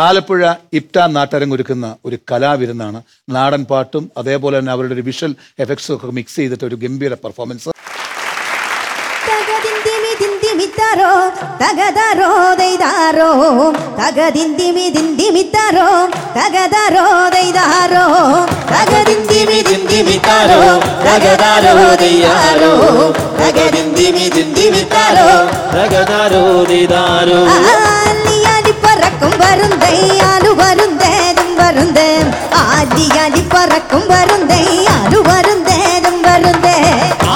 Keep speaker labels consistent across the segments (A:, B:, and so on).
A: ആലപ്പുഴ ഇപ്റ്റാൻ നാട്ടരങ്ങൊരുക്കുന്ന ഒരു കലാവിരുന്നാണ്. നാടൻ പാട്ടും അതേപോലെ തന്നെ അവരുടെ ഒരു വിഷ്വൽ എഫക്ട്സും ഒക്കെ മിക്സ് ചെയ്തിട്ട് ഒരു ഗംഭീര പെർഫോമൻസ് ോ
B: ஆலியாலி பறக்கும் வருந்தே ஆளு வருந்தேதும் வருந்தே.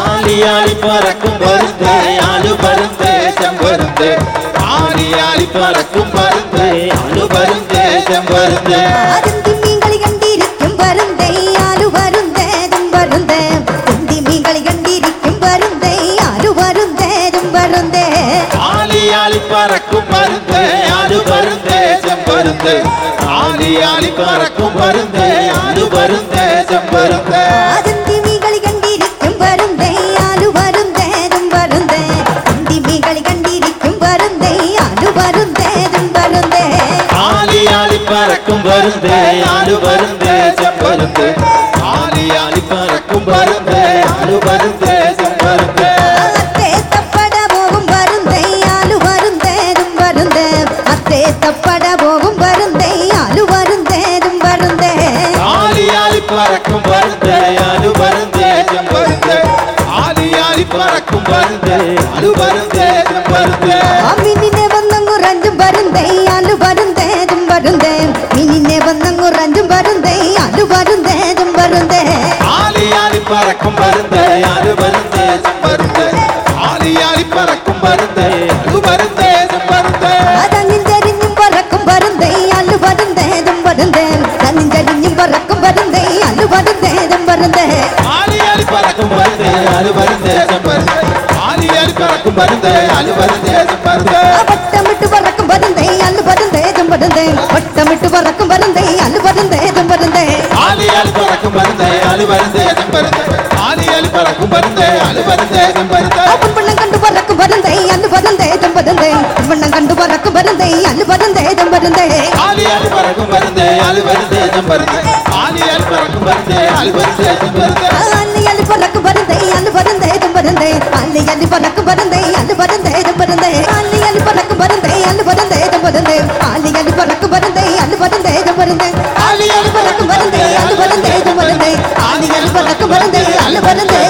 C: ஆலியாலி பறக்கும் வருந்தே ஆளு வருந்தேதம் வருந்தே. ஆலியாலி பறக்கும் வருந்தே ஆளு வருந்தேதம் வருந்தே.
B: அருந்தி மீன்களை கண்டிருக்கும் வருந்தே
C: பறக்கும் வருந்தே பருந்த. ஆதி ஆலி பறக்கும் பருந்த. ஆளு பருந்த செம்பருந்த பறக்கும் வருந்தே ஆளு வருந்தே செம்பருந்தே பறக்கும் பருந்து அணு பருந்து பருந்து. ஆலி ஆலி பறக்கும் பருந்து அணு பருந்து பருந்து.
B: அம்மினே வந்தங்கு ரஞ்சு பருந்தை.
C: அணு பருந்த ஆலியர் பறக்கும் பருந்த அணு பருந்த பருந்த
B: வட்டமிட்டு பறக்கும் பருந்தை அணு பருந்த ஏதும் பருந்தை வட்டமிட்டு பறக்கும் பருந்தை அணு பருந்த ஏதும் பருந்தை
C: ஆலியர் பறக்கும் பருந்தை அணு பருந்த ஏதும் பருந்தை ஆலியர் பறக்கும் பருந்தை அணு பருந்த ஏதும்
B: பறந்தே அள்ளி அள்ளி பறக்கு பறந்தே அள்ளி பறந்தே இது பறந்தே. அள்ளி அள்ளி பறக்கு பறந்தே அள்ளி பறந்தே இது பறந்தே. அள்ளி அள்ளி பறக்கு பறந்தே அள்ளி பறந்தே இது பறந்தே. அள்ளி அள்ளி பறக்கு பறந்தே அள்ளி பறந்தே இது பறந்தே. பறந்தே.